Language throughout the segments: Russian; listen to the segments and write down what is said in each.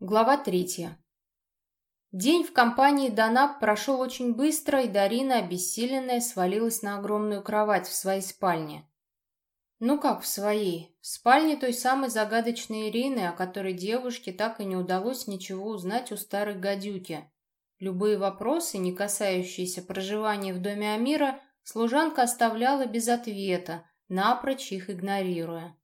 Глава третья. День в компании Данаб прошел очень быстро, и Дарина, обессиленная, свалилась на огромную кровать в своей спальне. Ну как в своей? В спальне той самой загадочной Ирины, о которой девушке так и не удалось ничего узнать у старой гадюки. Любые вопросы, не касающиеся проживания в доме Амира, служанка оставляла без ответа, напрочь их игнорируя.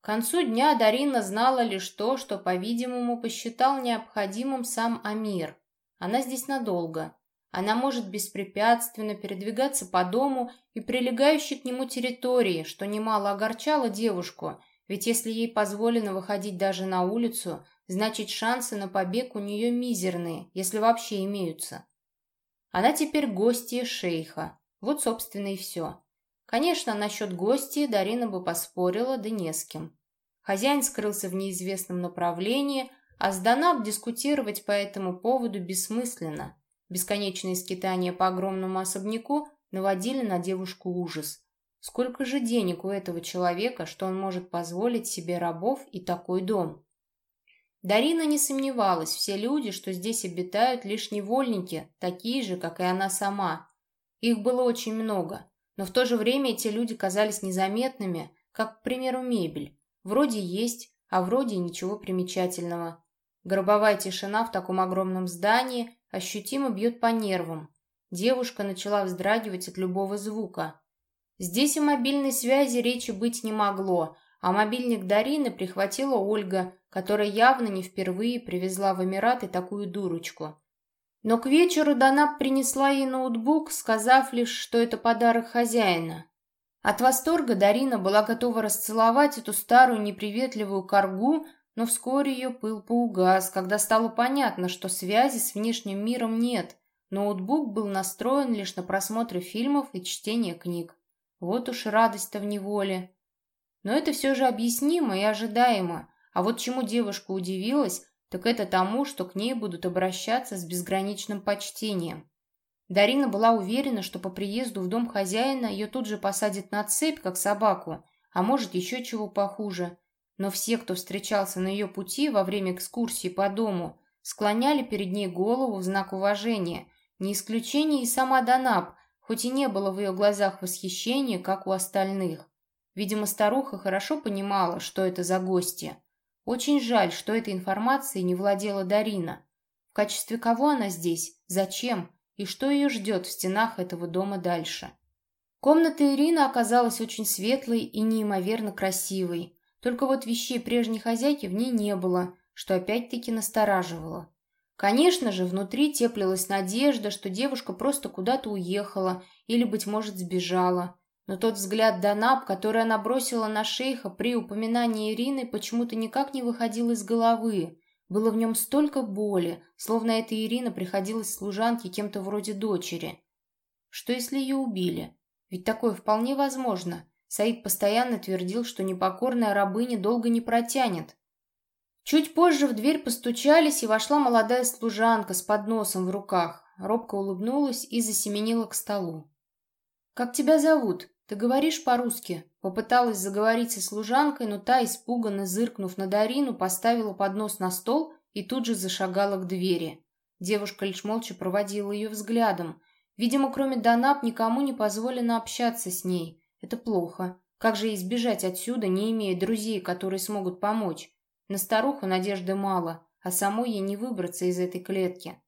К концу дня Дарина знала лишь то, что, по-видимому, посчитал необходимым сам Амир. Она здесь надолго. Она может беспрепятственно передвигаться по дому и прилегающей к нему территории, что немало огорчало девушку, ведь если ей позволено выходить даже на улицу, значит шансы на побег у нее мизерные, если вообще имеются. Она теперь гостья шейха. Вот, собственно, и все. Конечно, насчет гостей Дарина бы поспорила, да не с кем. Хозяин скрылся в неизвестном направлении, а с Данаб дискутировать по этому поводу бессмысленно. Бесконечные скитания по огромному особняку наводили на девушку ужас. Сколько же денег у этого человека, что он может позволить себе рабов и такой дом? Дарина не сомневалась, все люди, что здесь обитают, лишь невольники, такие же, как и она сама. Их было очень много. Но в то же время эти люди казались незаметными, как, к примеру, мебель. Вроде есть, а вроде ничего примечательного. Гробовая тишина в таком огромном здании ощутимо бьет по нервам. Девушка начала вздрагивать от любого звука. Здесь о мобильной связи речи быть не могло, а мобильник Дарины прихватила Ольга, которая явно не впервые привезла в Эмираты такую дурочку. Но к вечеру Данаб принесла ей ноутбук, сказав лишь, что это подарок хозяина. От восторга Дарина была готова расцеловать эту старую неприветливую коргу, но вскоре ее пыл поугас, когда стало понятно, что связи с внешним миром нет. Ноутбук был настроен лишь на просмотр фильмов и чтение книг. Вот уж радость-то в неволе. Но это все же объяснимо и ожидаемо. А вот чему девушка удивилась, так это тому, что к ней будут обращаться с безграничным почтением. Дарина была уверена, что по приезду в дом хозяина ее тут же посадят на цепь, как собаку, а может еще чего похуже. Но все, кто встречался на ее пути во время экскурсии по дому, склоняли перед ней голову в знак уважения. Не исключение и сама Данаб, хоть и не было в ее глазах восхищения, как у остальных. Видимо, старуха хорошо понимала, что это за гости. Очень жаль, что этой информацией не владела Дарина. В качестве кого она здесь? Зачем? И что ее ждет в стенах этого дома дальше? Комната Ирины оказалась очень светлой и неимоверно красивой. Только вот вещей прежней хозяйки в ней не было, что опять-таки настораживало. Конечно же, внутри теплилась надежда, что девушка просто куда-то уехала или, быть может, сбежала. Но тот взгляд Данаб, который она бросила на шейха при упоминании Ирины, почему-то никак не выходил из головы. Было в нем столько боли, словно эта Ирина приходилась служанке кем-то вроде дочери. Что если ее убили? Ведь такое вполне возможно. Саид постоянно твердил, что непокорная рабыня долго не протянет. Чуть позже в дверь постучались, и вошла молодая служанка с подносом в руках. Робко улыбнулась и засеменила к столу. «Как тебя зовут?» «Ты говоришь по-русски?» Попыталась заговорить со служанкой, но та, испуганно зыркнув на Дарину, поставила поднос на стол и тут же зашагала к двери. Девушка лишь молча проводила ее взглядом. Видимо, кроме Донап, никому не позволено общаться с ней. Это плохо. Как же избежать отсюда, не имея друзей, которые смогут помочь? На старуху надежды мало, а самой ей не выбраться из этой клетки.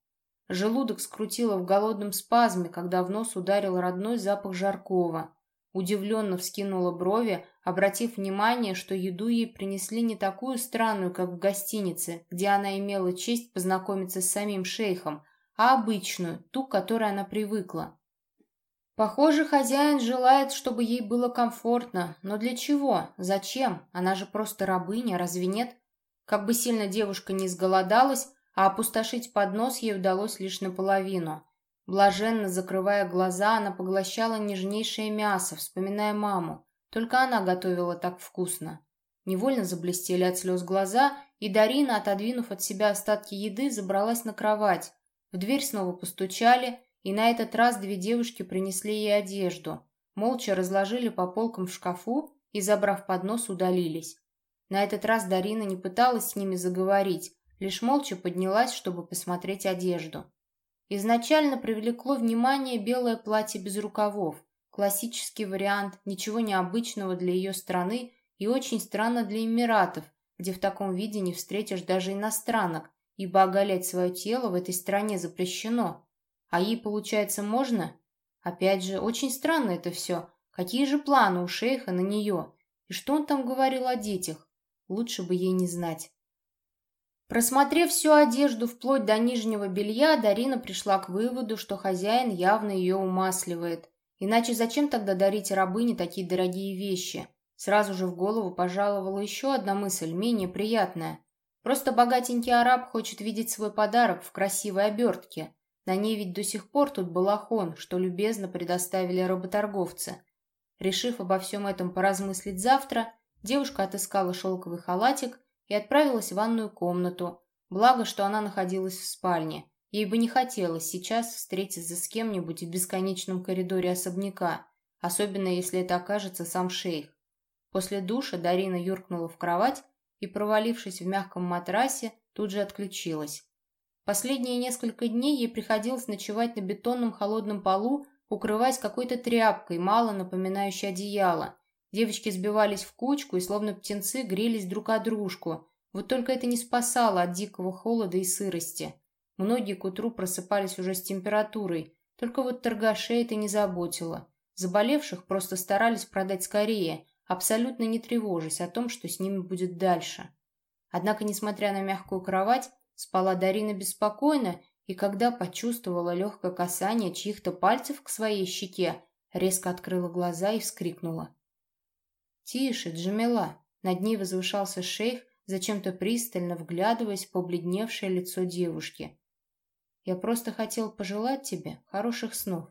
Желудок скрутило в голодном спазме, когда в нос ударил родной запах жаркого. Удивленно вскинула брови, обратив внимание, что еду ей принесли не такую странную, как в гостинице, где она имела честь познакомиться с самим шейхом, а обычную, ту, к которой она привыкла. Похоже, хозяин желает, чтобы ей было комфортно. Но для чего? Зачем? Она же просто рабыня, разве нет? Как бы сильно девушка не изголодалась, а опустошить поднос ей удалось лишь наполовину. Блаженно закрывая глаза, она поглощала нежнейшее мясо, вспоминая маму. Только она готовила так вкусно. Невольно заблестели от слез глаза, и Дарина, отодвинув от себя остатки еды, забралась на кровать. В дверь снова постучали, и на этот раз две девушки принесли ей одежду. Молча разложили по полкам в шкафу и, забрав поднос, удалились. На этот раз Дарина не пыталась с ними заговорить, лишь молча поднялась, чтобы посмотреть одежду. Изначально привлекло внимание белое платье без рукавов, классический вариант, ничего необычного для ее страны и очень странно для Эмиратов, где в таком виде не встретишь даже иностранок, ибо оголять свое тело в этой стране запрещено. А ей, получается, можно? Опять же, очень странно это все. Какие же планы у шейха на нее? И что он там говорил о детях? Лучше бы ей не знать. Просмотрев всю одежду вплоть до нижнего белья, Дарина пришла к выводу, что хозяин явно ее умасливает. Иначе зачем тогда дарить рабыне такие дорогие вещи? Сразу же в голову пожаловала еще одна мысль, менее приятная. Просто богатенький араб хочет видеть свой подарок в красивой обертке. На ней ведь до сих пор тут балахон, что любезно предоставили работорговцы. Решив обо всем этом поразмыслить завтра, девушка отыскала шелковый халатик и отправилась в ванную комнату. Благо, что она находилась в спальне. Ей бы не хотелось сейчас встретиться с кем-нибудь в бесконечном коридоре особняка, особенно если это окажется сам шейх. После душа Дарина юркнула в кровать и, провалившись в мягком матрасе, тут же отключилась. Последние несколько дней ей приходилось ночевать на бетонном холодном полу, укрываясь какой-то тряпкой, мало напоминающей одеяло. Девочки сбивались в кучку и, словно птенцы, грелись друг о дружку. Вот только это не спасало от дикого холода и сырости. Многие к утру просыпались уже с температурой, только вот торгашей это не заботило. Заболевших просто старались продать скорее, абсолютно не тревожась о том, что с ними будет дальше. Однако, несмотря на мягкую кровать, спала Дарина беспокойно, и когда почувствовала легкое касание чьих-то пальцев к своей щеке, резко открыла глаза и вскрикнула. «Тише, Джамила!» Над ней возвышался шейх, зачем-то пристально вглядываясь в побледневшее лицо девушки. «Я просто хотел пожелать тебе хороших снов».